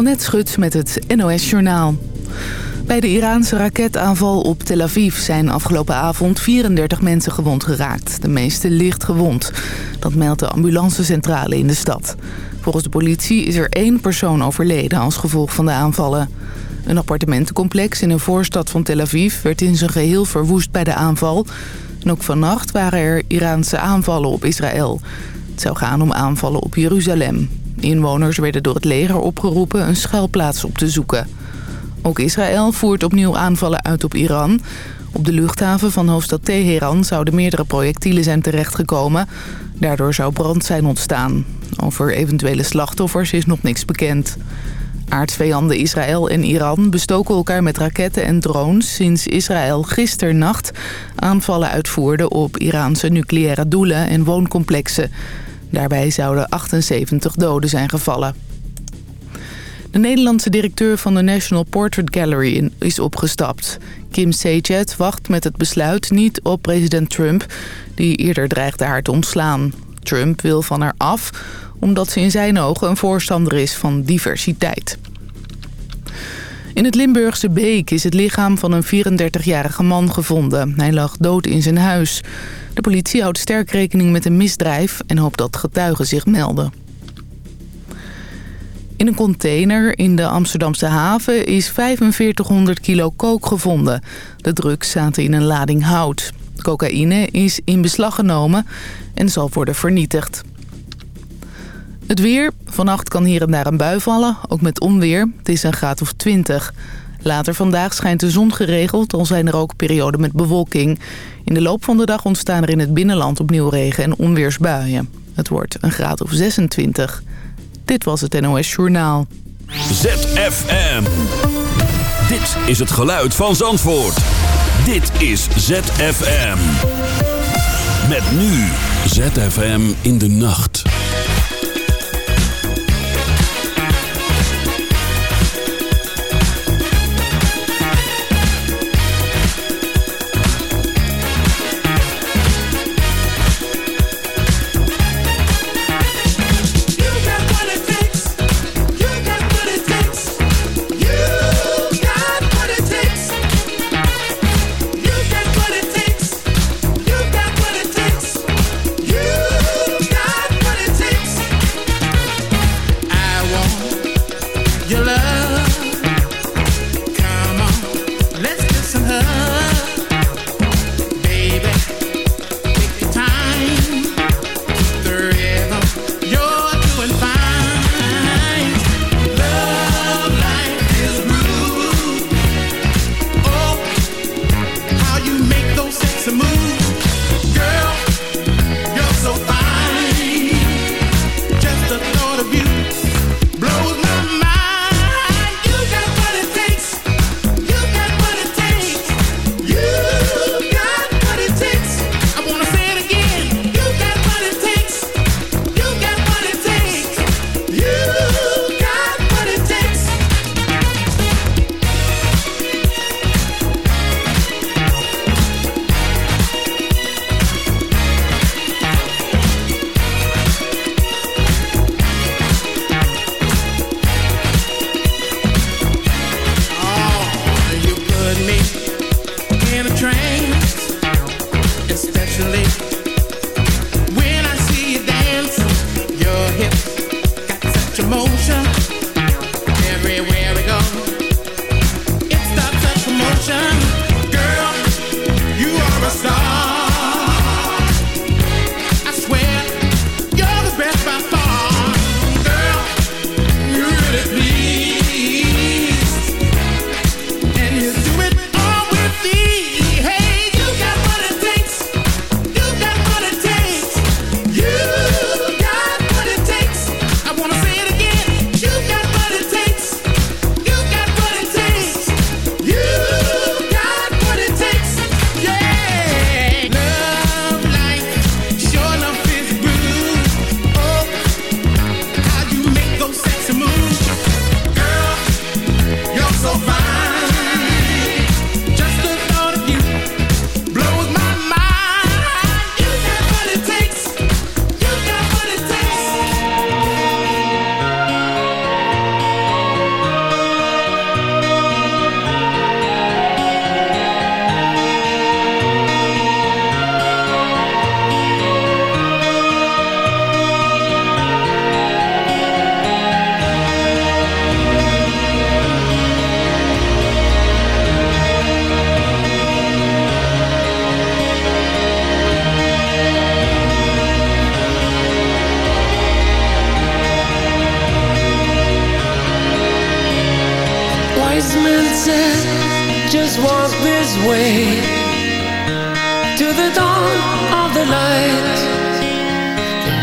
Annette Schut met het NOS Journaal. Bij de Iraanse raketaanval op Tel Aviv zijn afgelopen avond 34 mensen gewond geraakt. De meeste licht gewond. Dat meldt de ambulancecentrale in de stad. Volgens de politie is er één persoon overleden als gevolg van de aanvallen. Een appartementencomplex in een voorstad van Tel Aviv werd in zijn geheel verwoest bij de aanval. En ook vannacht waren er Iraanse aanvallen op Israël. Het zou gaan om aanvallen op Jeruzalem. Inwoners werden door het leger opgeroepen een schuilplaats op te zoeken. Ook Israël voert opnieuw aanvallen uit op Iran. Op de luchthaven van hoofdstad Teheran zouden meerdere projectielen zijn terechtgekomen. Daardoor zou brand zijn ontstaan. Over eventuele slachtoffers is nog niks bekend. Aardsvijanden Israël en Iran bestoken elkaar met raketten en drones... sinds Israël gisternacht aanvallen uitvoerde op Iraanse nucleaire doelen en wooncomplexen. Daarbij zouden 78 doden zijn gevallen. De Nederlandse directeur van de National Portrait Gallery is opgestapt. Kim Sejed wacht met het besluit niet op president Trump... die eerder dreigde haar te ontslaan. Trump wil van haar af omdat ze in zijn ogen een voorstander is van diversiteit. In het Limburgse Beek is het lichaam van een 34-jarige man gevonden. Hij lag dood in zijn huis. De politie houdt sterk rekening met een misdrijf en hoopt dat getuigen zich melden. In een container in de Amsterdamse haven is 4500 kilo kook gevonden. De drugs zaten in een lading hout. Cocaïne is in beslag genomen en zal worden vernietigd. Het weer. Vannacht kan hier en daar een bui vallen, ook met onweer. Het is een graad of 20. Later vandaag schijnt de zon geregeld, al zijn er ook perioden met bewolking. In de loop van de dag ontstaan er in het binnenland opnieuw regen en onweersbuien. Het wordt een graad of 26. Dit was het NOS Journaal. ZFM. Dit is het geluid van Zandvoort. Dit is ZFM. Met nu ZFM in de nacht.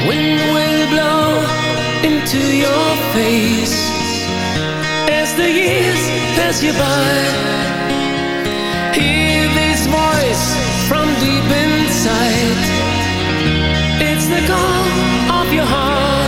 Wind will blow into your face as the years pass you by. Hear this voice from deep inside. It's the call of your heart.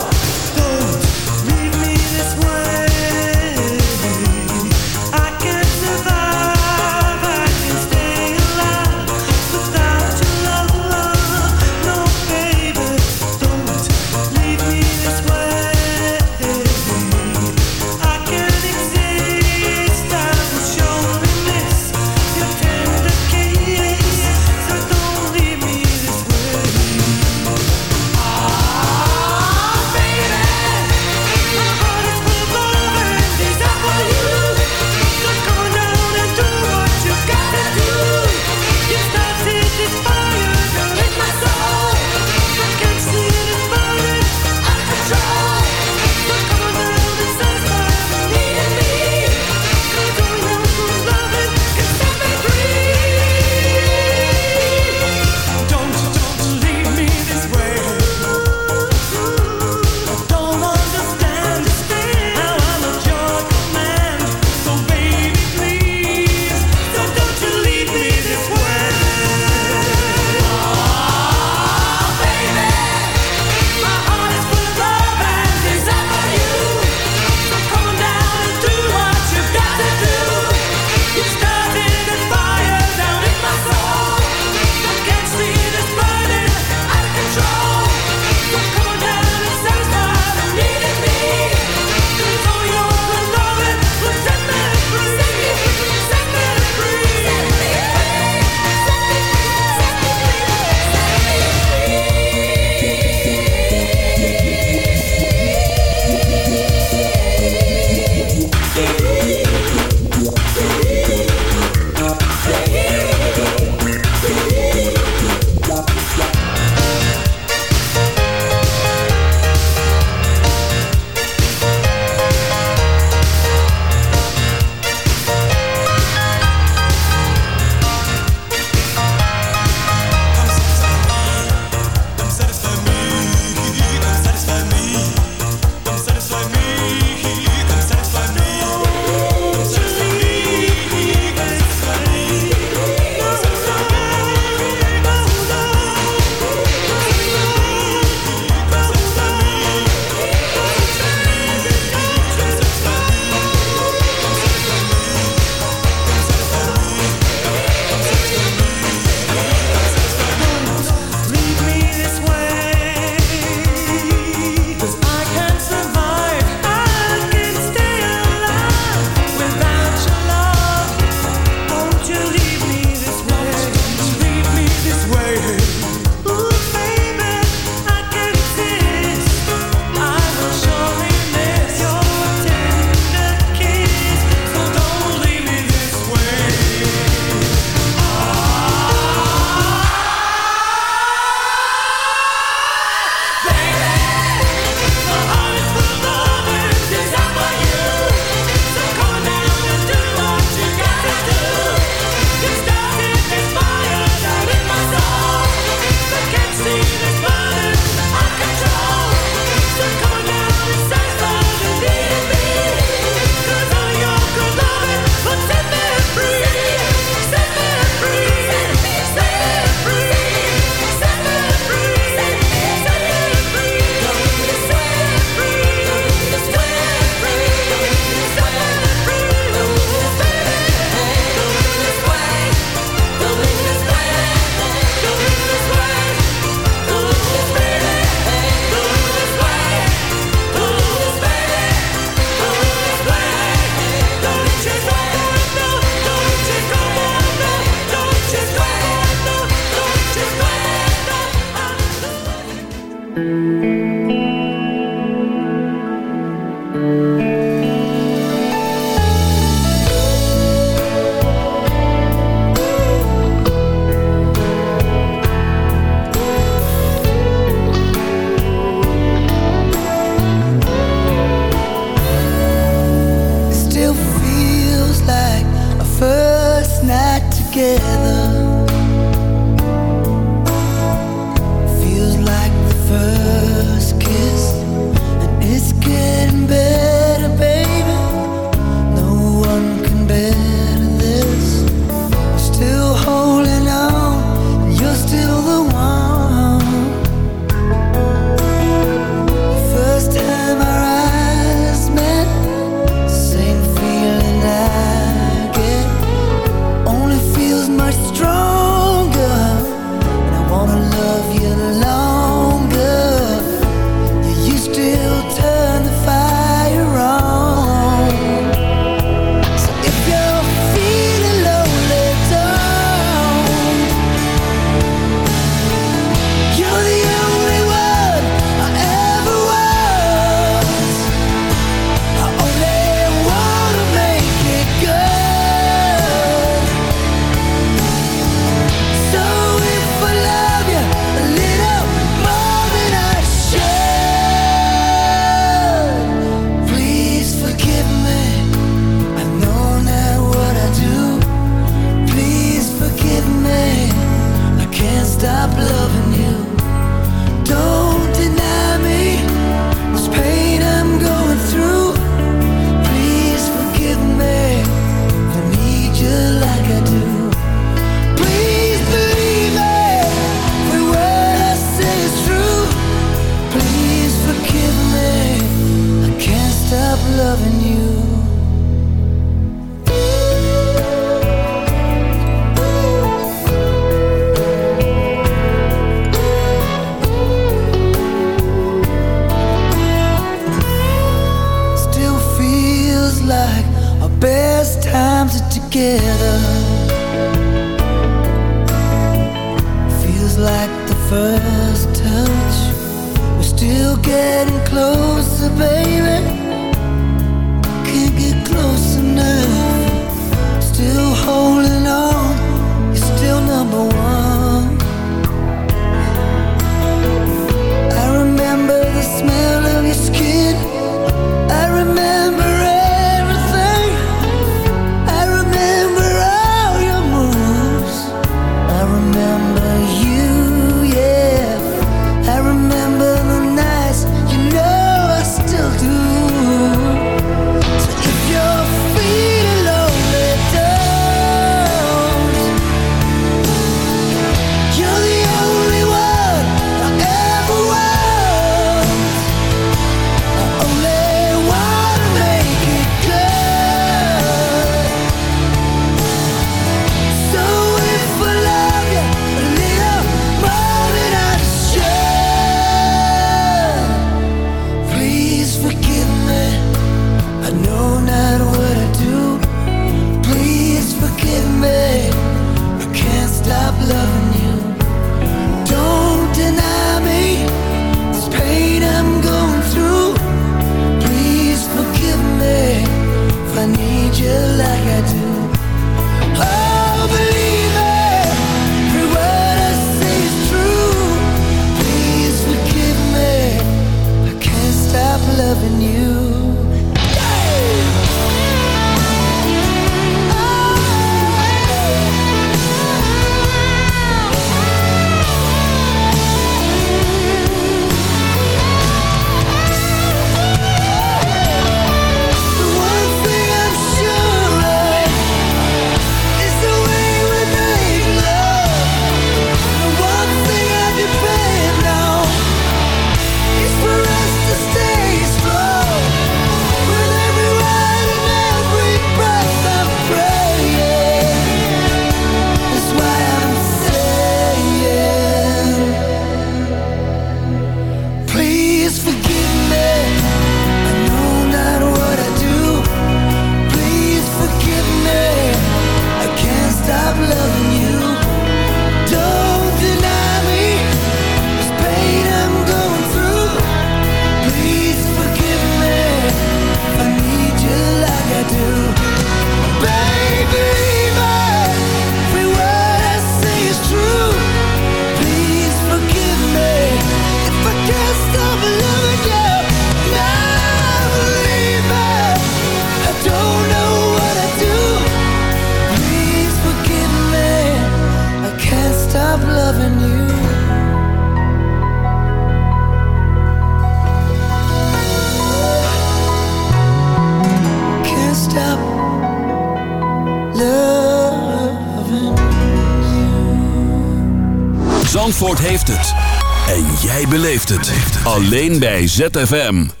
Alleen bij ZFM.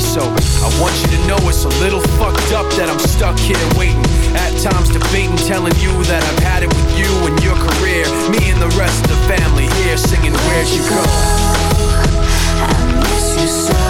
so I want you to know it's a little fucked up that I'm stuck here waiting. At times debating, telling you that I've had it with you and your career. Me and the rest of the family here singing Where'd You Go? I miss you so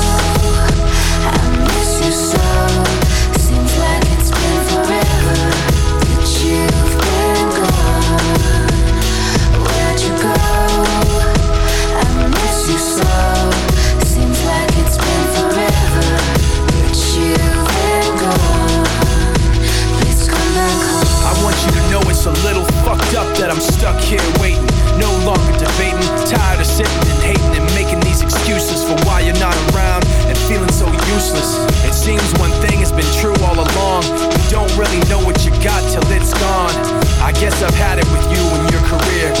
I'm stuck here waiting. No longer debating, tired really know what you got till it's gone. I guess I've had it with you and your career.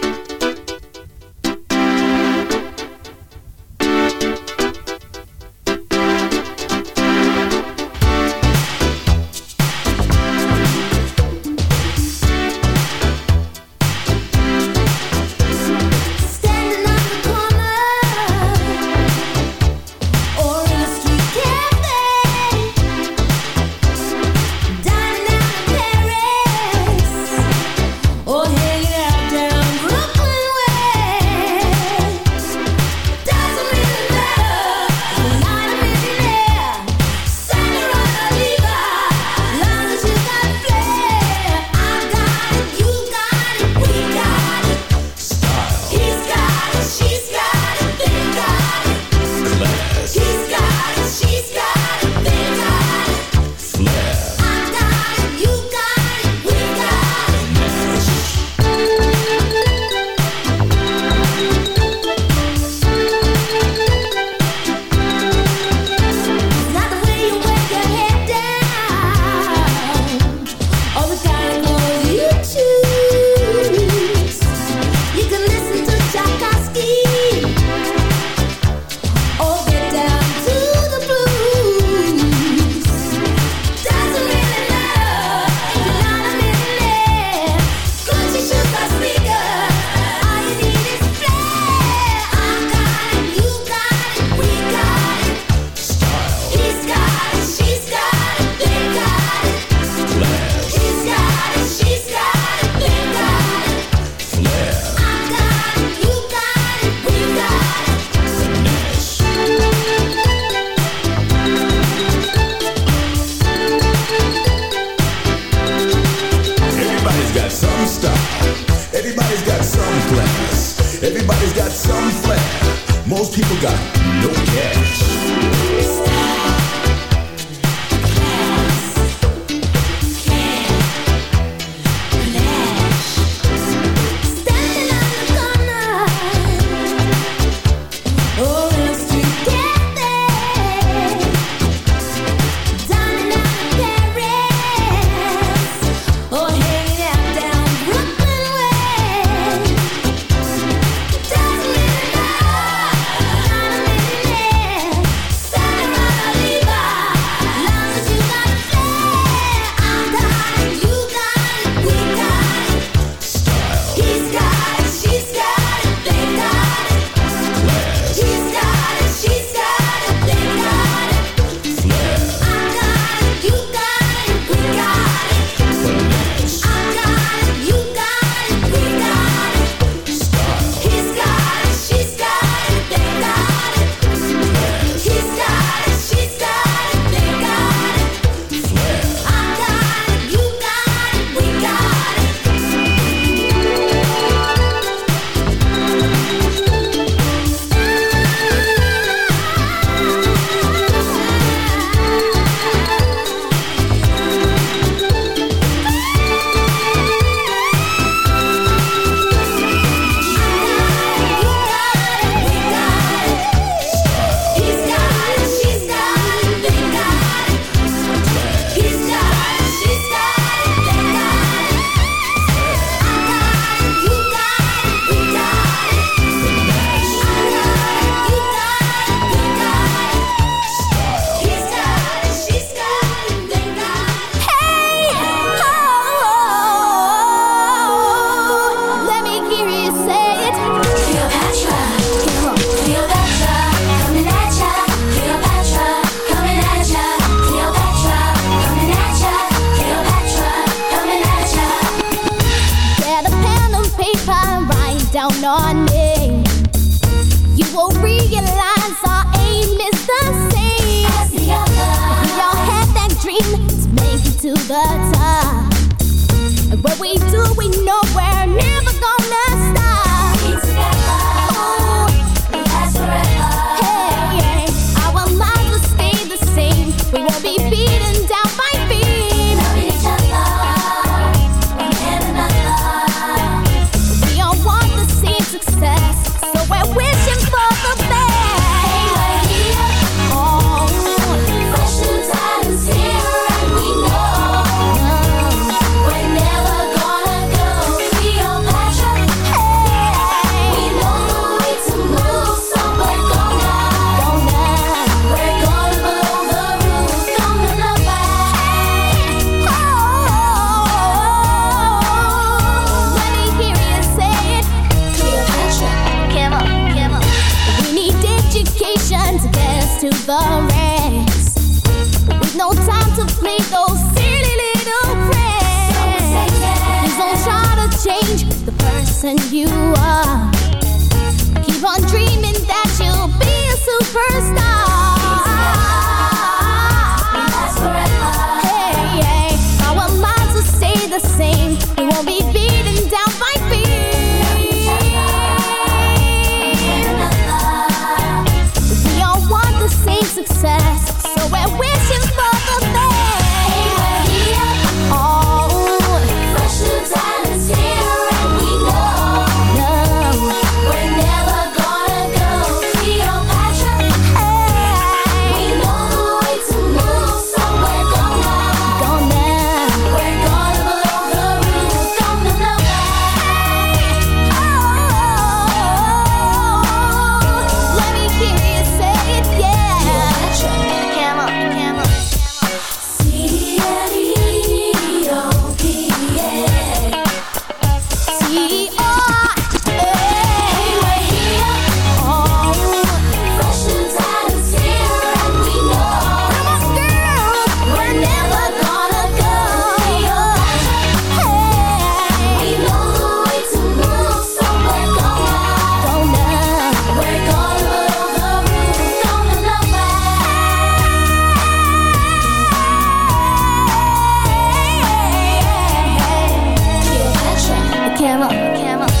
camel, camel.